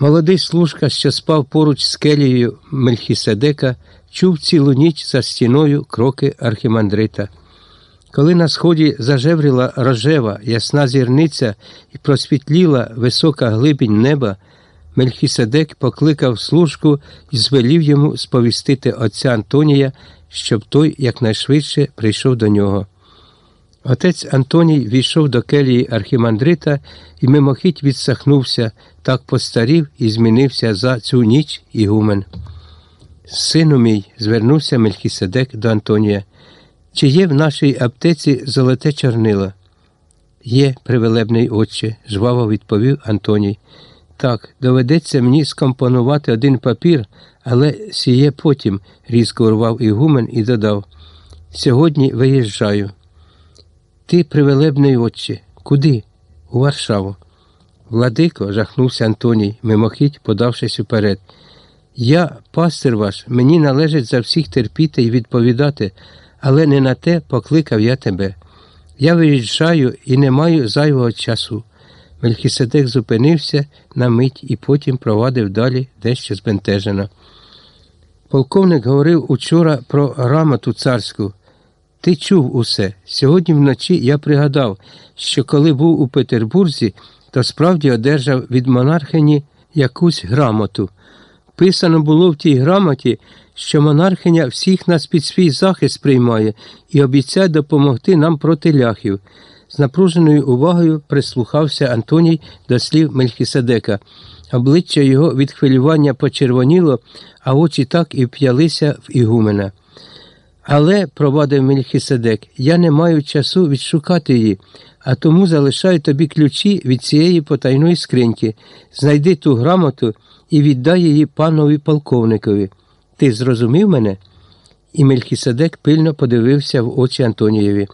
Молодий служка, що спав поруч з келією Мельхіседека, чув цілу ніч за стіною кроки архімандрита. Коли на сході зажевріла рожева, ясна зірниця і просвітліла висока глибінь неба, Мельхіседек покликав служку і звелів йому сповістити отця Антонія, щоб той якнайшвидше прийшов до нього. Отець Антоній війшов до келії архімандрита і мимохідь відсахнувся, так постарів і змінився за цю ніч ігумен. Сину мій, звернувся Мельхіседек до Антонія. Чи є в нашій аптеці золоте чорнило? Є, привелебний отче, жваво відповів Антоній. Так, доведеться мені скомпонувати один папір, але сіє потім, різко урвав ігумен і додав. Сьогодні виїжджаю. Ти, привелебний отче, куди? У Варшаву. Владико, жахнувся Антоній, мимохідь, подавшись уперед. Я, пастир ваш, мені належить за всіх терпіти і відповідати, але не на те покликав я тебе. Я виїжджаю і не маю зайвого часу. Мельхіседек зупинився на мить і потім провадив далі дещо збентежено. Полковник говорив учора про грамоту царську. Ти чув усе. Сьогодні вночі я пригадав, що коли був у Петербурзі, то справді одержав від монархині якусь грамоту. Писано було в тій грамоті, що монархиня всіх нас під свій захист приймає і обіцяє допомогти нам проти ляхів. З напруженою увагою прислухався Антоній до слів Мельхіседека. Обличчя його від хвилювання почервоніло, а очі так і вп'ялися в Ігумена. Але, провадив Мельхіседек, я не маю часу відшукати її, а тому залишаю тобі ключі від цієї потайної скриньки. Знайди ту грамоту і віддай її панові полковникові. Ти зрозумів мене? І Мельхіседек пильно подивився в очі Антонієві.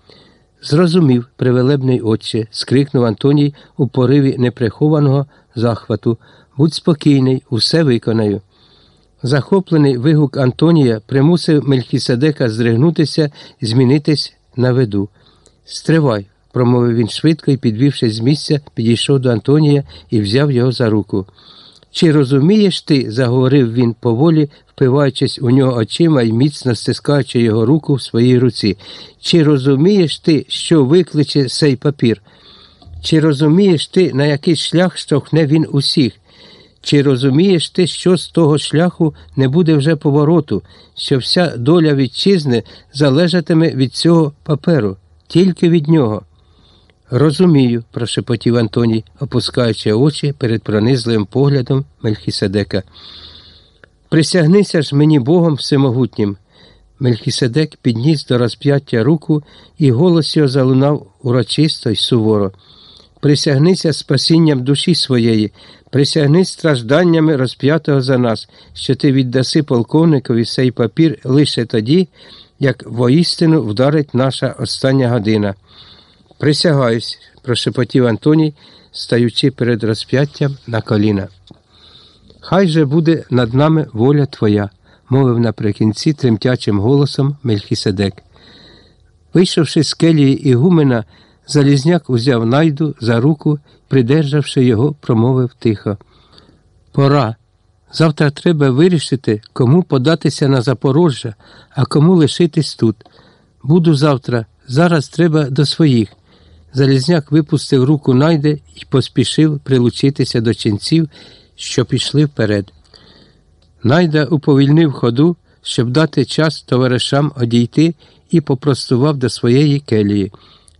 Зрозумів, привелебний отче, скрикнув Антоній у пориві неприхованого захвату. Будь спокійний, усе виконаю. Захоплений вигук Антонія примусив Мельхіседека здригнутися і змінитись на виду. Стривай, промовив він швидко і, підвівшись з місця, підійшов до Антонія і взяв його за руку. Чи розумієш ти, заговорив він поволі, впиваючись у нього очима і міцно стискаючи його руку в своїй руці. Чи розумієш ти, що викличе цей папір? Чи розумієш ти, на який шлях штовхне він усіх? Чи розумієш ти, що з того шляху не буде вже повороту, що вся доля вітчизни залежатиме від цього паперу, тільки від нього? Розумію, прошепотів Антоній, опускаючи очі перед пронизливим поглядом Мельхіседека. Присягнися ж мені Богом всемогутнім. Мельхіседек підніс до розп'яття руку, і голос його залунав урочисто й суворо. Присягнися спасінням душі своєї, присягнись стражданнями розп'ятого за нас, що ти віддаси полковникові сей папір лише тоді, як воістину вдарить наша остання година. Присягаюсь, прошепотів Антоній, стаючи перед розп'яттям на коліна. Хай же буде над нами воля Твоя, мовив наприкінці тремтячим голосом Мельхіседек. Вийшовши з келії Ігумена, Залізняк узяв найду за руку, придержавши його, промовив тихо. Пора. Завтра треба вирішити, кому податися на Запорожжя, а кому лишитись тут. Буду завтра, зараз треба до своїх. Залізняк випустив руку найде і поспішив прилучитися до ченців, що пішли вперед. Найда уповільнив ходу, щоб дати час товаришам одійти і попростував до своєї келії.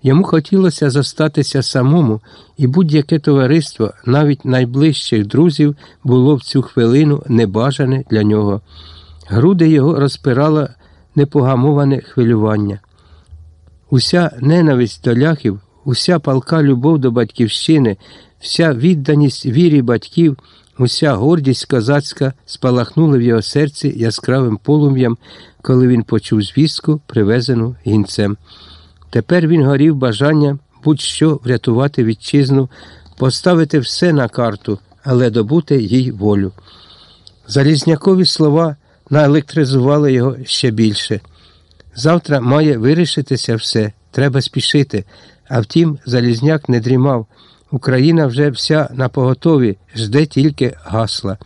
Йому хотілося зостатися самому, і будь-яке товариство, навіть найближчих друзів, було в цю хвилину небажане для нього. Груди його розпирало непогамоване хвилювання. Уся ненависть до ляхів, уся палка любов до батьківщини, вся відданість вірі батьків, уся гордість козацька спалахнули в його серці яскравим полум'ям, коли він почув звістку, привезену гінцем. Тепер він горів бажанням будь-що врятувати вітчизну, поставити все на карту, але добути їй волю. Залізнякові слова наелектризували його ще більше. Завтра має вирішитися все, треба спішити. А втім, Залізняк не дрімав. Україна вже вся на поготові, жде тільки гасла.